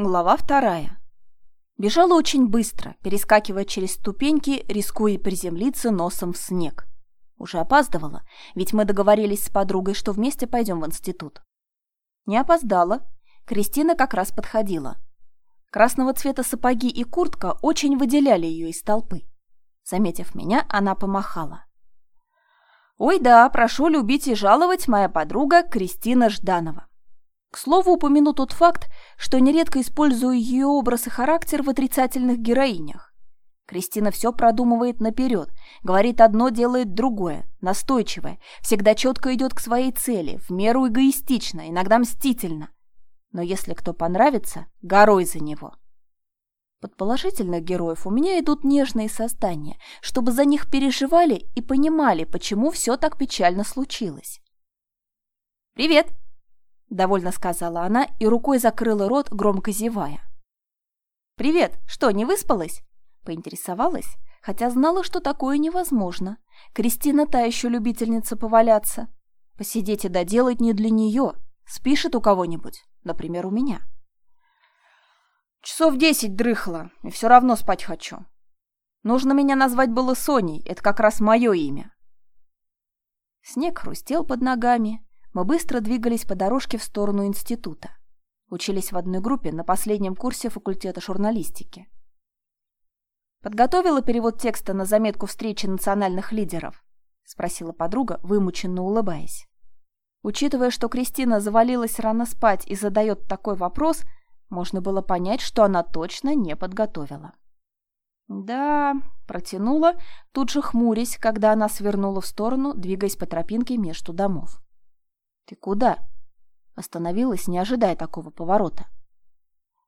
Глава вторая. Бежала очень быстро, перескакивая через ступеньки, рискуя приземлиться носом в снег. Уже опаздывала, ведь мы договорились с подругой, что вместе пойдем в институт. Не опоздала. Кристина как раз подходила. Красного цвета сапоги и куртка очень выделяли ее из толпы. Заметив меня, она помахала. «Ой да, прошу любить и жаловать моя подруга Кристина Жданова. К слову, упомяну тот факт, что нередко использую ее образ и характер в отрицательных героинях. Кристина все продумывает наперед, говорит одно, делает другое, настойчивое, всегда четко идет к своей цели, в меру эгоистично, иногда мстительно. Но если кто понравится, горой за него. Под положительных героев у меня идут нежные создания, чтобы за них переживали и понимали, почему все так печально случилось. «Привет!» — довольно сказала она и рукой закрыла рот, громко зевая. «Привет! Что, не выспалась?» — поинтересовалась, хотя знала, что такое невозможно. Кристина та еще любительница поваляться. Посидеть и доделать не для нее. Спишет у кого-нибудь, например, у меня. Часов десять дрыхла, и все равно спать хочу. Нужно меня назвать было Соней, это как раз мое имя. Снег хрустел под ногами, мы быстро двигались по дорожке в сторону института. Учились в одной группе на последнем курсе факультета журналистики. «Подготовила перевод текста на заметку встречи национальных лидеров?» — спросила подруга, вымученно улыбаясь. Учитывая, что Кристина завалилась рано спать и задает такой вопрос, можно было понять, что она точно не подготовила. «Да», — протянула, тут же хмурясь, когда она свернула в сторону, двигаясь по тропинке между домов. «Ты куда?» Остановилась, не ожидая такого поворота.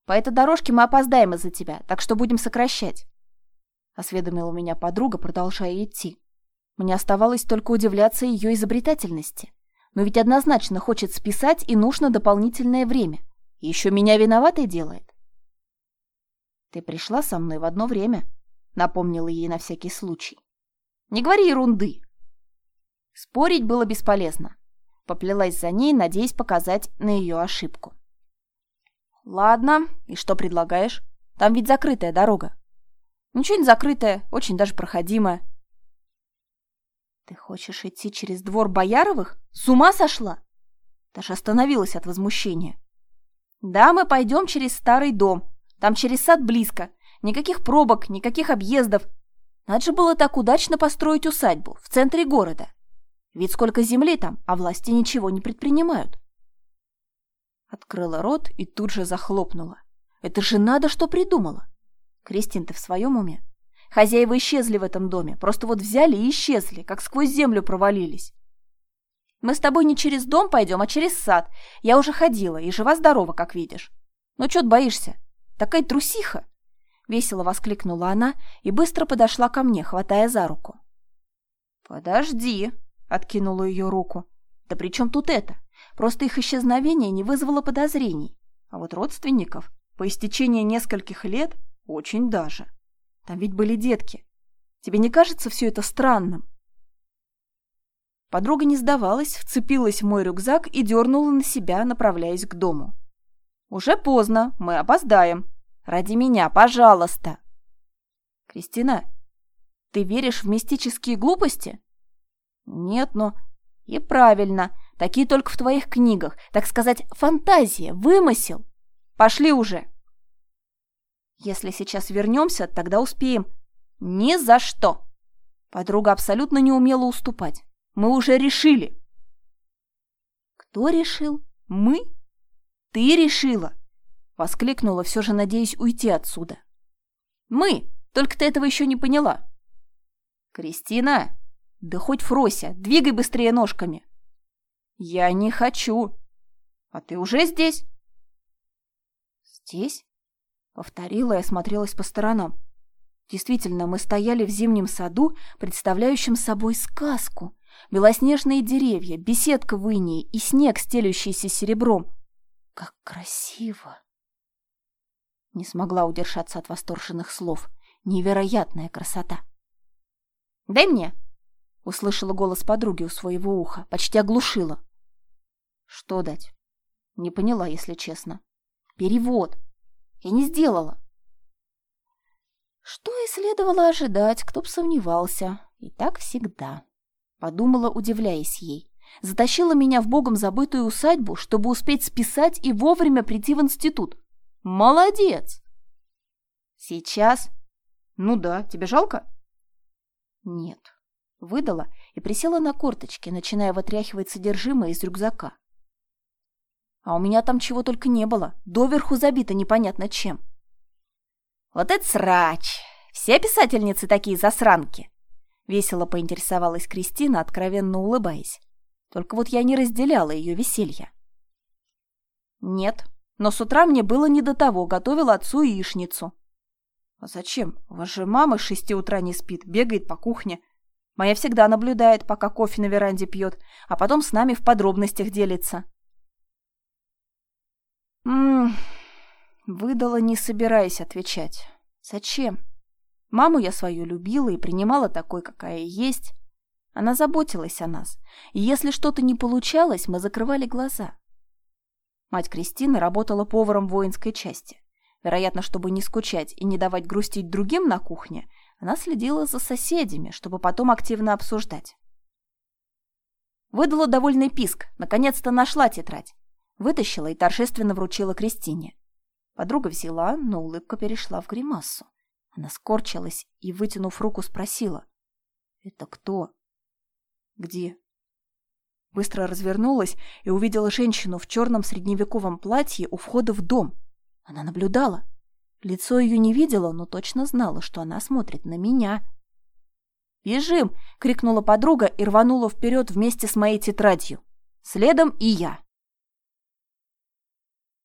«По этой дорожке мы опоздаем из-за тебя, так что будем сокращать», — осведомила меня подруга, продолжая идти. Мне оставалось только удивляться ее изобретательности. Но ведь однозначно хочет списать, и нужно дополнительное время. Еще меня виноватой делает. «Ты пришла со мной в одно время», — напомнила ей на всякий случай. «Не говори ерунды». Спорить было бесполезно. Поплелась за ней, надеясь показать на ее ошибку. «Ладно, и что предлагаешь? Там ведь закрытая дорога». «Ничего не закрытая, очень даже проходимая». «Ты хочешь идти через двор Бояровых? С ума сошла?» Таша остановилась от возмущения. «Да, мы пойдем через старый дом. Там через сад близко. Никаких пробок, никаких объездов. Надо же было так удачно построить усадьбу в центре города. Ведь сколько земли там, а власти ничего не предпринимают. Открыла рот и тут же захлопнула. Это же надо, что придумала. Кристин, ты в своем уме? Хозяева исчезли в этом доме, просто вот взяли и исчезли, как сквозь землю провалились. Мы с тобой не через дом пойдем, а через сад. Я уже ходила и жива-здорова, как видишь. Ну, чё ты боишься? Такая трусиха!» Весело воскликнула она и быстро подошла ко мне, хватая за руку. «Подожди!» Откинула ее руку. Да при чем тут это? Просто их исчезновение не вызвало подозрений. А вот родственников по истечении нескольких лет очень даже. Там ведь были детки. Тебе не кажется все это странным? Подруга не сдавалась, вцепилась в мой рюкзак и дернула на себя, направляясь к дому. «Уже поздно, мы опоздаем. Ради меня, пожалуйста!» «Кристина, ты веришь в мистические глупости?» Нет, но... И правильно, такие только в твоих книгах. Так сказать, фантазия, вымысел. Пошли уже. Если сейчас вернемся, тогда успеем. Ни за что. Подруга абсолютно не умела уступать. Мы уже решили. Кто решил? Мы? Ты решила? Воскликнула, все же надеясь уйти отсюда. Мы! Только ты этого еще не поняла. Кристина, да хоть Фрося, двигай быстрее ножками. Я не хочу. А ты уже здесь? Здесь? Повторила и осмотрелась по сторонам. Действительно, мы стояли в зимнем саду, представляющем собой сказку. Белоснежные деревья, беседка в инии и снег, стелющийся серебром. Как красиво! Не смогла удержаться от восторженных слов. Невероятная красота. «Дай мне!» Услышала голос подруги у своего уха, почти оглушила. Что дать? Не поняла, если честно. Перевод. Я не сделала. Что и следовало ожидать, кто б сомневался. И так всегда. Подумала, удивляясь ей. Затащила меня в богом забытую усадьбу, чтобы успеть списать и вовремя прийти в институт. Молодец! Сейчас? Ну да, тебе жалко? Нет. Выдала и присела на корточки, начиная вытряхивать содержимое из рюкзака. А у меня там чего только не было, доверху забито непонятно чем. Вот это срач! Все писательницы такие засранки! Весело поинтересовалась Кристина, откровенно улыбаясь. Только вот я не разделяла ее веселье. Нет, но с утра мне было не до того, готовила отцу яичницу. А зачем? У вас же мама с шести утра не спит, бегает по кухне. Моя всегда наблюдает, пока кофе на веранде пьет, а потом с нами в подробностях делится. Ммм, выдала, не собираясь отвечать. Зачем? Маму я свою любила и принимала такой, какая есть. Она заботилась о нас, и если что-то не получалось, мы закрывали глаза. Мать Кристины работала поваром воинской части. Вероятно, чтобы не скучать и не давать грустить другим на кухне, она следила за соседями, чтобы потом активно обсуждать. Выдала довольный писк, наконец-то нашла тетрадь. Вытащила и торжественно вручила Кристине. Подруга взяла, но улыбка перешла в гримасу. Она скорчилась и, вытянув руку, спросила. «Это кто?» «Где?» Быстро развернулась и увидела женщину в черном средневековом платье у входа в дом. Она наблюдала. Лицо ее не видела, но точно знала, что она смотрит на меня. «Бежим!» — крикнула подруга и рванула вперед вместе с моей тетрадью. Следом и я.